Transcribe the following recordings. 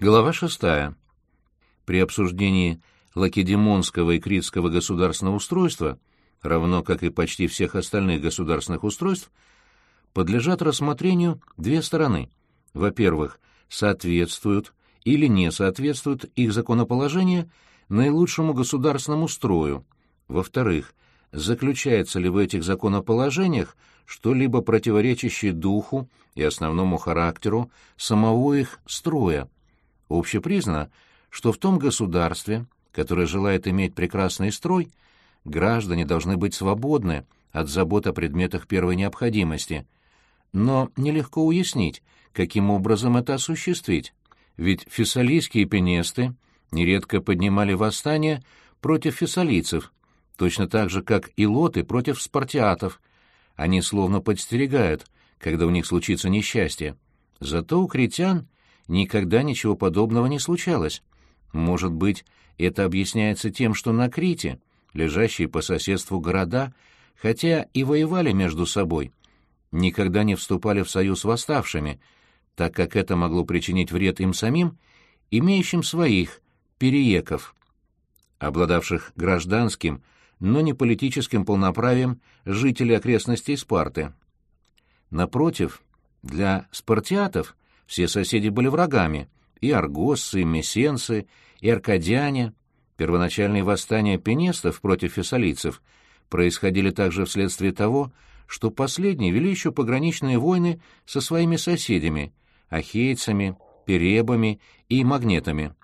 Глава шестая. При обсуждении лакедемонского и критского государственного устройства, равно как и почти всех остальных государственных устройств, подлежат рассмотрению две стороны. Во-первых, соответствуют или не соответствуют их законоположения наилучшему государственному строю. Во-вторых, заключается ли в этих законоположениях что-либо противоречащее духу и основному характеру самого их строя, Общепризнано, что в том государстве, которое желает иметь прекрасный строй, граждане должны быть свободны от забот о предметах первой необходимости. Но нелегко уяснить, каким образом это осуществить, ведь фессалийские пенесты нередко поднимали восстание против фессалийцев, точно так же, как и лоты против спартиатов. Они словно подстерегают, когда у них случится несчастье. Зато у критян никогда ничего подобного не случалось. Может быть, это объясняется тем, что на Крите, лежащие по соседству города, хотя и воевали между собой, никогда не вступали в союз с восставшими, так как это могло причинить вред им самим, имеющим своих перееков, обладавших гражданским, но не политическим полноправием жителей окрестностей Спарты. Напротив, для спартиатов все соседи были врагами, и аргоссы, и мессенцы, и аркадяне. Первоначальные восстания пенестов против фессалийцев происходили также вследствие того, что последние вели еще пограничные войны со своими соседями — ахейцами, перебами и магнетами.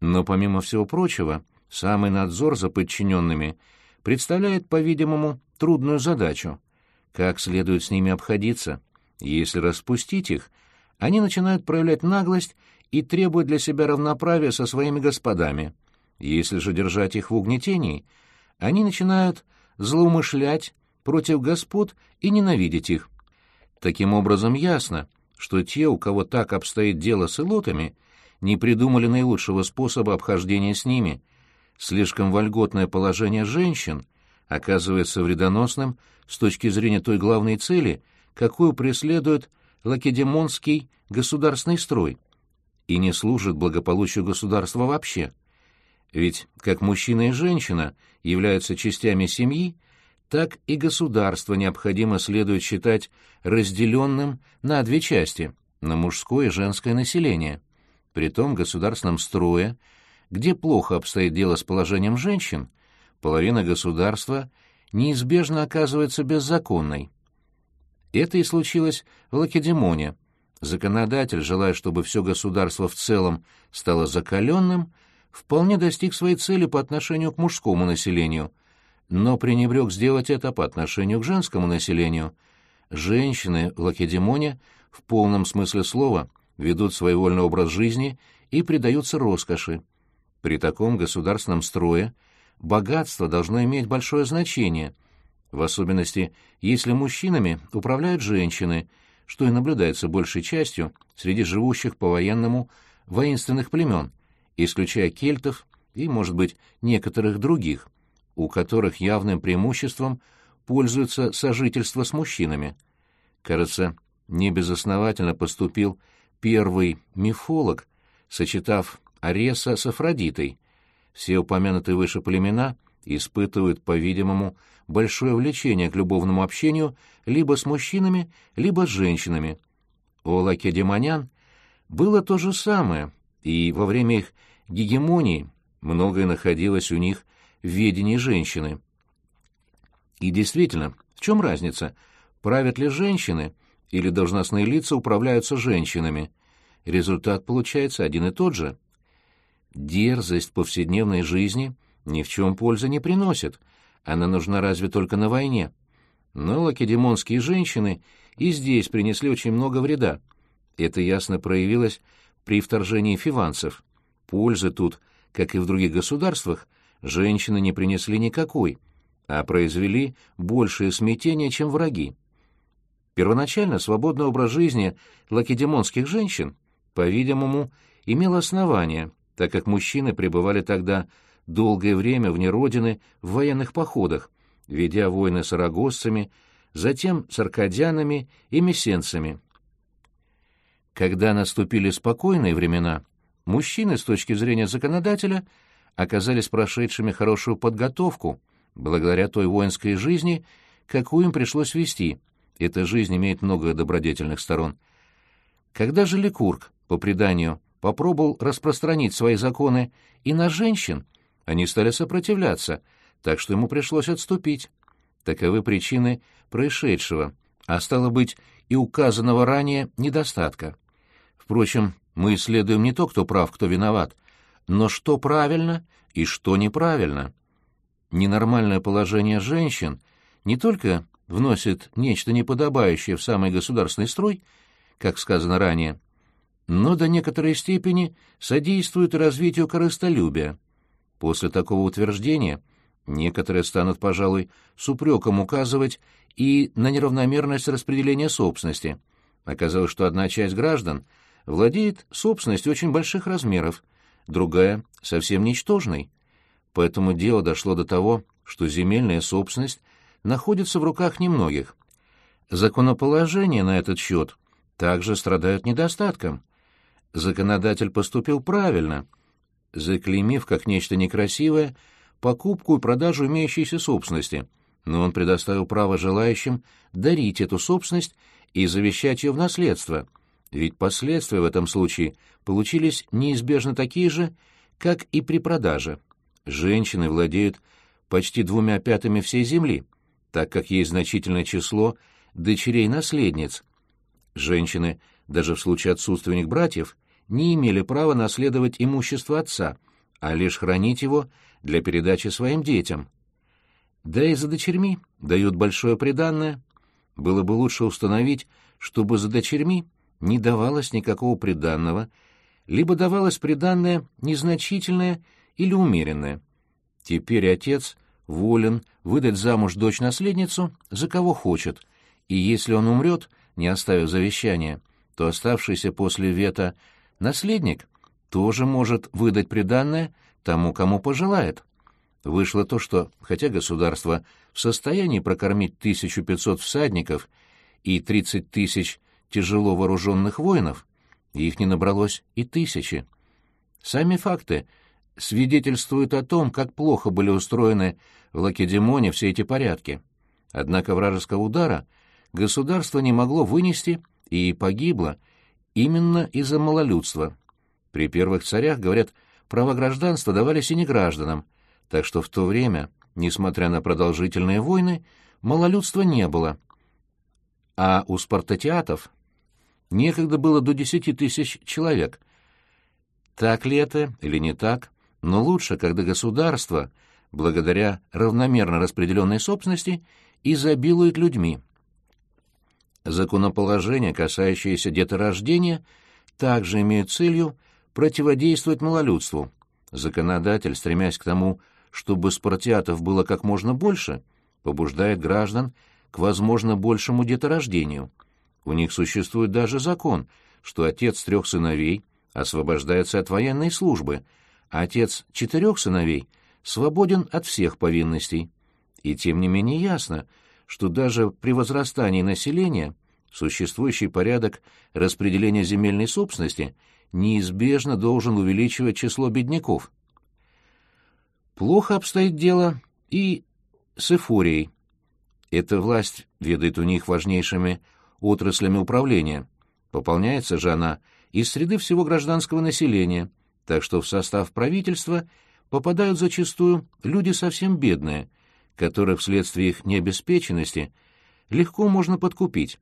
Но, помимо всего прочего, самый надзор за подчиненными представляет, по-видимому, трудную задачу. Как следует с ними обходиться? Если распустить их — они начинают проявлять наглость и требуют для себя равноправия со своими господами. Если же держать их в угнетении, они начинают злоумышлять против господ и ненавидеть их. Таким образом, ясно, что те, у кого так обстоит дело с илотами, не придумали наилучшего способа обхождения с ними. Слишком вольготное положение женщин оказывается вредоносным с точки зрения той главной цели, какую преследует лакедемонский государственный строй и не служит благополучию государства вообще. Ведь как мужчина и женщина являются частями семьи, так и государство необходимо следует считать разделенным на две части – на мужское и женское население. При том государственном строе, где плохо обстоит дело с положением женщин, половина государства неизбежно оказывается беззаконной. Это и случилось в Лакедемоне. Законодатель, желая, чтобы все государство в целом стало закаленным, вполне достиг своей цели по отношению к мужскому населению, но пренебрег сделать это по отношению к женскому населению. Женщины в Лакедемоне в полном смысле слова ведут своевольный образ жизни и предаются роскоши. При таком государственном строе богатство должно иметь большое значение — в особенности, если мужчинами управляют женщины, что и наблюдается большей частью среди живущих по-военному воинственных племен, исключая кельтов и, может быть, некоторых других, у которых явным преимуществом пользуется сожительство с мужчинами. Кажется, небезосновательно поступил первый мифолог, сочетав Ареса с Афродитой. Все упомянутые выше племена испытывают, по-видимому, большое влечение к любовному общению либо с мужчинами, либо с женщинами. У лакедемонян было то же самое, и во время их гегемонии многое находилось у них в ведении женщины. И действительно, в чем разница, правят ли женщины или должностные лица управляются женщинами? Результат получается один и тот же. Дерзость повседневной жизни ни в чем пользы не приносит — она нужна разве только на войне. Но лакедемонские женщины и здесь принесли очень много вреда. Это ясно проявилось при вторжении фиванцев. Пользы тут, как и в других государствах, женщины не принесли никакой, а произвели большее смятение, чем враги. Первоначально свободный образ жизни лакедемонских женщин, по-видимому, имел основание, так как мужчины пребывали тогда долгое время вне родины в военных походах, ведя войны с арагоссами, затем с аркадянами и мессенцами. Когда наступили спокойные времена, мужчины, с точки зрения законодателя, оказались прошедшими хорошую подготовку, благодаря той воинской жизни, какую им пришлось вести. Эта жизнь имеет много добродетельных сторон. Когда же Ликург, по преданию, попробовал распространить свои законы и на женщин, они стали сопротивляться, так что ему пришлось отступить. Таковы причины происшедшего, а стало быть, и указанного ранее недостатка. Впрочем, мы исследуем не то, кто прав, кто виноват, но что правильно и что неправильно. Ненормальное положение женщин не только вносит нечто неподобающее в самый государственный строй, как сказано ранее, но до некоторой степени содействует развитию корыстолюбия. После такого утверждения некоторые станут, пожалуй, с упреком указывать и на неравномерность распределения собственности. Оказалось, что одна часть граждан владеет собственностью очень больших размеров, другая — совсем ничтожной. Поэтому дело дошло до того, что земельная собственность находится в руках немногих. Законоположения на этот счет также страдают недостатком. Законодатель поступил правильно, заклеймив как нечто некрасивое покупку и продажу имеющейся собственности, но он предоставил право желающим дарить эту собственность и завещать ее в наследство, ведь последствия в этом случае получились неизбежно такие же, как и при продаже. Женщины владеют почти двумя пятыми всей земли, так как есть значительное число дочерей-наследниц. Женщины, даже в случае отсутствия них братьев, не имели права наследовать имущество отца, а лишь хранить его для передачи своим детям. Да и за дочерьми дают большое приданное. Было бы лучше установить, чтобы за дочерьми не давалось никакого приданного, либо давалось приданное незначительное или умеренное. Теперь отец волен выдать замуж дочь-наследницу за кого хочет, и если он умрет, не оставив завещания, то оставшийся после вета наследник тоже может выдать приданное тому, кому пожелает. Вышло то, что, хотя государство в состоянии прокормить 1500 всадников и 30 тысяч тяжело вооруженных воинов, их не набралось и тысячи. Сами факты свидетельствуют о том, как плохо были устроены в Лакедемоне все эти порядки. Однако вражеского удара государство не могло вынести и погибло именно из-за малолюдства. При первых царях, говорят, права гражданства давались и не гражданам, так что в то время, несмотря на продолжительные войны, малолюдства не было. А у спартатиатов некогда было до десяти тысяч человек. Так ли это или не так, но лучше, когда государство, благодаря равномерно распределенной собственности, изобилует людьми. Законоположения, касающиеся деторождения, также имеют целью противодействовать малолюдству. Законодатель, стремясь к тому, чтобы спартиатов было как можно больше, побуждает граждан к возможно большему деторождению. У них существует даже закон, что отец трех сыновей освобождается от военной службы – отец четырех сыновей свободен от всех повинностей. И тем не менее ясно, что даже при возрастании населения существующий порядок распределения земельной собственности неизбежно должен увеличивать число бедняков. Плохо обстоит дело и с эфорией. Эта власть ведает у них важнейшими отраслями управления. Пополняется же она из среды всего гражданского населения, так что в состав правительства попадают зачастую люди совсем бедные, которых вследствие их необеспеченности легко можно подкупить.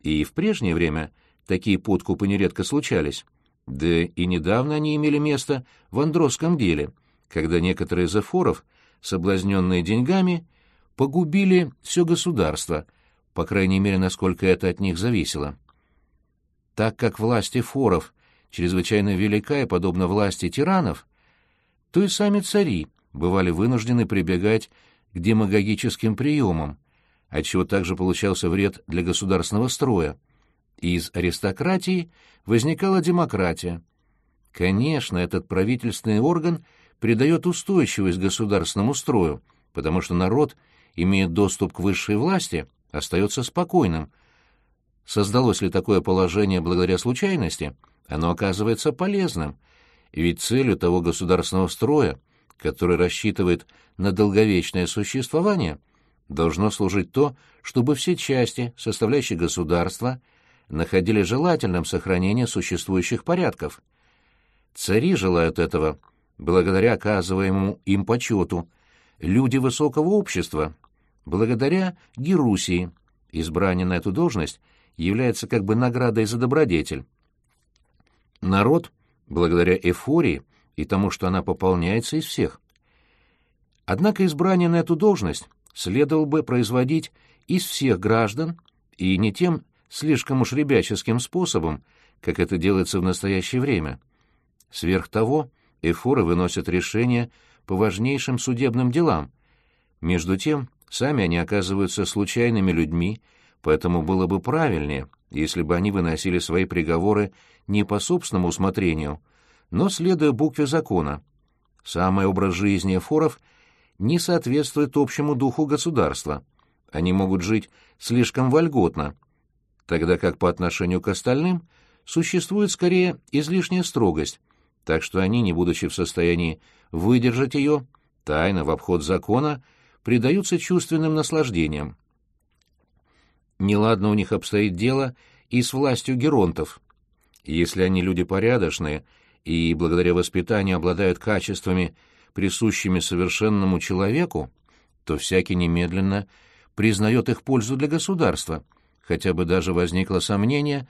И в прежнее время такие подкупы нередко случались. Да и недавно они имели место в Андросском деле, когда некоторые из эфоров, соблазненные деньгами, погубили все государство, по крайней мере, насколько это от них зависело. Так как власть эфоров чрезвычайно велика и подобна власти тиранов, то и сами цари бывали вынуждены прибегать к демагогическим приемам, отчего также получался вред для государственного строя. Из аристократии возникала демократия. Конечно, этот правительственный орган придает устойчивость государственному строю, потому что народ, имея доступ к высшей власти, остается спокойным. Создалось ли такое положение благодаря случайности – оно оказывается полезным. Ведь целью того государственного строя, который рассчитывает на долговечное существование, должно служить то, чтобы все части, составляющие государство, находили желательным сохранение существующих порядков. Цари желают этого, благодаря оказываемому им почету, люди высокого общества, благодаря Герусии. Избрание на эту должность является как бы наградой за добродетель. Народ, благодаря эйфории и тому, что она пополняется из всех. Однако избрание на эту должность следовало бы производить из всех граждан и не тем слишком уж ребяческим способом, как это делается в настоящее время. Сверх того, эфоры выносят решения по важнейшим судебным делам. Между тем, сами они оказываются случайными людьми, поэтому было бы правильнее, если бы они выносили свои приговоры не по собственному усмотрению, но следуя букве закона. Самый образ жизни эфоров не соответствует общему духу государства. Они могут жить слишком вольготно, тогда как по отношению к остальным существует скорее излишняя строгость, так что они, не будучи в состоянии выдержать ее, тайно в обход закона, предаются чувственным наслаждениям. Неладно у них обстоит дело и с властью геронтов. Если они люди порядочные и благодаря воспитанию обладают качествами, присущими совершенному человеку, то всякий немедленно признает их пользу для государства, хотя бы даже возникло сомнение,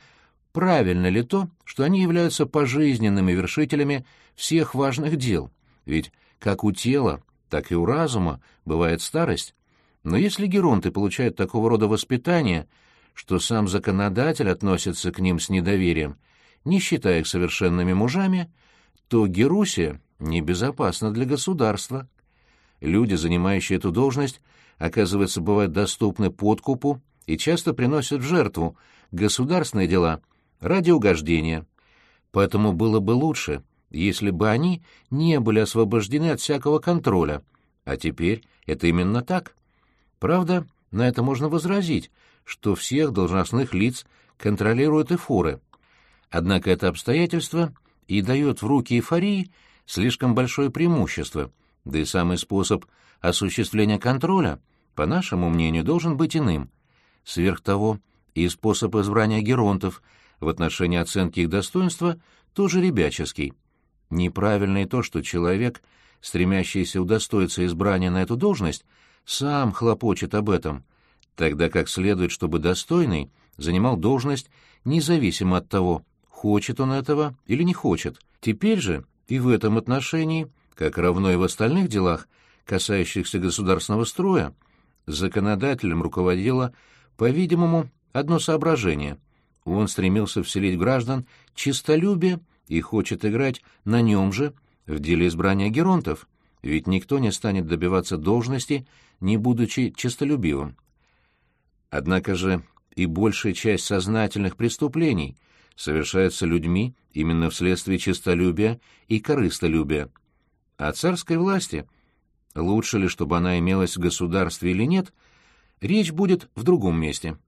правильно ли то, что они являются пожизненными вершителями всех важных дел, ведь как у тела, так и у разума бывает старость. Но если геронты получают такого рода воспитание, что сам законодатель относится к ним с недоверием, не считая их совершенными мужами, то Герусия небезопасна для государства. Люди, занимающие эту должность, оказывается, бывают доступны подкупу и часто приносят в жертву государственные дела ради угождения. Поэтому было бы лучше, если бы они не были освобождены от всякого контроля, а теперь это именно так. Правда, на это можно возразить, что всех должностных лиц контролируют эфоры. Однако это обстоятельство и дает в руки эйфории слишком большое преимущество, да и самый способ осуществления контроля, по нашему мнению, должен быть иным. Сверх того, и способ избрания геронтов в отношении оценки их достоинства тоже ребяческий. Неправильно и то, что человек, стремящийся удостоиться избрания на эту должность, сам хлопочет об этом, тогда как следует, чтобы достойный занимал должность независимо от того, хочет он этого или не хочет. Теперь же и в этом отношении, как равно и в остальных делах, касающихся государственного строя, законодателем руководило, по-видимому, одно соображение. Он стремился вселить в граждан чистолюбие и хочет играть на нем же в деле избрания геронтов, ведь никто не станет добиваться должности, не будучи честолюбивым. Однако же и большая часть сознательных преступлений совершается людьми именно вследствие честолюбия и корыстолюбия. А царской власти, лучше ли, чтобы она имелась в государстве или нет, речь будет в другом месте.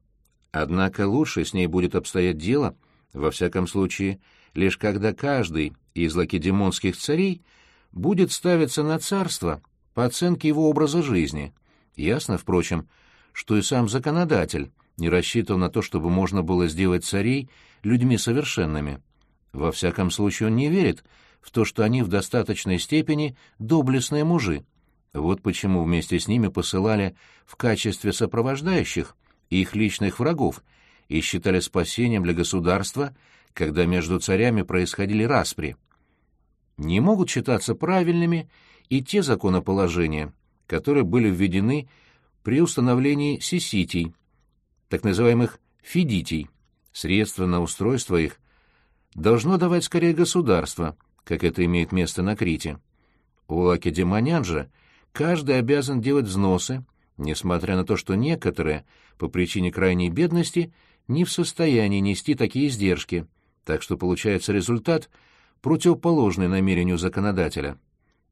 Однако лучше с ней будет обстоять дело, во всяком случае, лишь когда каждый из лакедемонских царей будет ставиться на царство по оценке его образа жизни. Ясно, впрочем, что и сам законодатель не рассчитывал на то, чтобы можно было сделать царей людьми совершенными. Во всяком случае, он не верит в то, что они в достаточной степени доблестные мужи. Вот почему вместе с ними посылали в качестве сопровождающих их личных врагов и считали спасением для государства, когда между царями происходили распри. Не могут считаться правильными и те законоположения, которые были введены при установлении сиситий, так называемых фидитий. Средства на устройство их должно давать скорее государство, как это имеет место на Крите. У лакедемонян же каждый обязан делать взносы, несмотря на то, что некоторые, по причине крайней бедности, не в состоянии нести такие издержки, так что получается результат, противоположный намерению законодателя.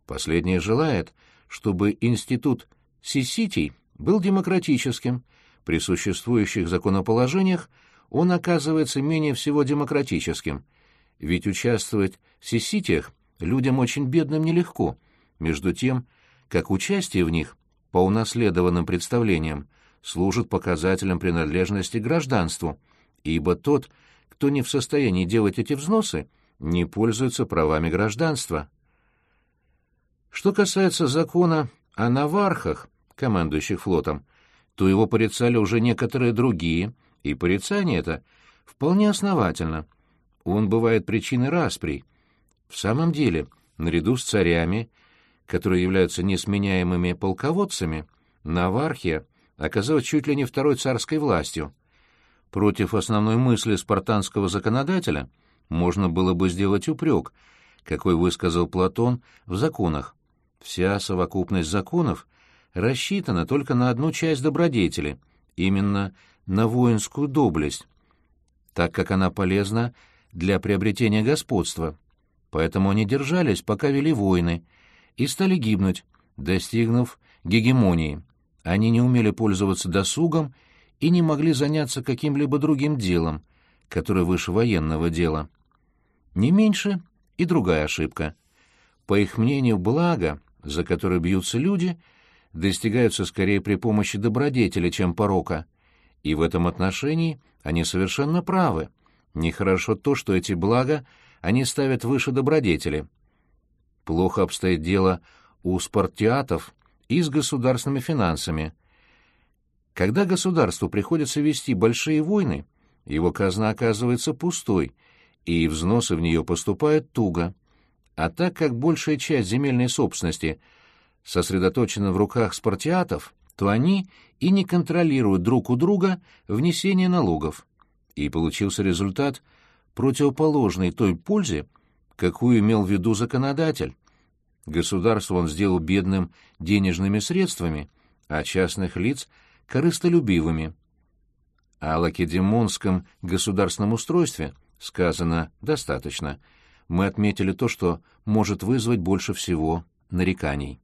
Последнее желает, чтобы институт сиситий был демократическим, при существующих законоположениях он оказывается менее всего демократическим, ведь участвовать в сиситиях людям очень бедным нелегко, между тем, как участие в них, по унаследованным представлениям, служит показателем принадлежности к гражданству, ибо тот, кто не в состоянии делать эти взносы, не пользуется правами гражданства. Что касается закона о навархах, командующих флотом, то его порицали уже некоторые другие, и порицание это вполне основательно. Он бывает причиной расприй. В самом деле, наряду с царями, которые являются несменяемыми полководцами, Навархия оказалась чуть ли не второй царской властью. Против основной мысли спартанского законодателя можно было бы сделать упрек, какой высказал Платон в законах. Вся совокупность законов рассчитана только на одну часть добродетели, именно на воинскую доблесть, так как она полезна для приобретения господства. Поэтому они держались, пока вели войны, и стали гибнуть, достигнув гегемонии. Они не умели пользоваться досугом и не могли заняться каким-либо другим делом, которое выше военного дела. Не меньше и другая ошибка. По их мнению, благо, за которое бьются люди, достигаются скорее при помощи добродетели, чем порока. И в этом отношении они совершенно правы. Нехорошо то, что эти блага они ставят выше добродетели. Плохо обстоит дело у спартиатов и с государственными финансами. Когда государству приходится вести большие войны, его казна оказывается пустой, и взносы в нее поступают туго. А так как большая часть земельной собственности сосредоточена в руках спартиатов, то они и не контролируют друг у друга внесение налогов. И получился результат противоположный той пользе, какую имел в виду законодатель. Государство он сделал бедным денежными средствами, а частных лиц — корыстолюбивыми. О лакедемонском государственном устройстве сказано достаточно. Мы отметили то, что может вызвать больше всего нареканий.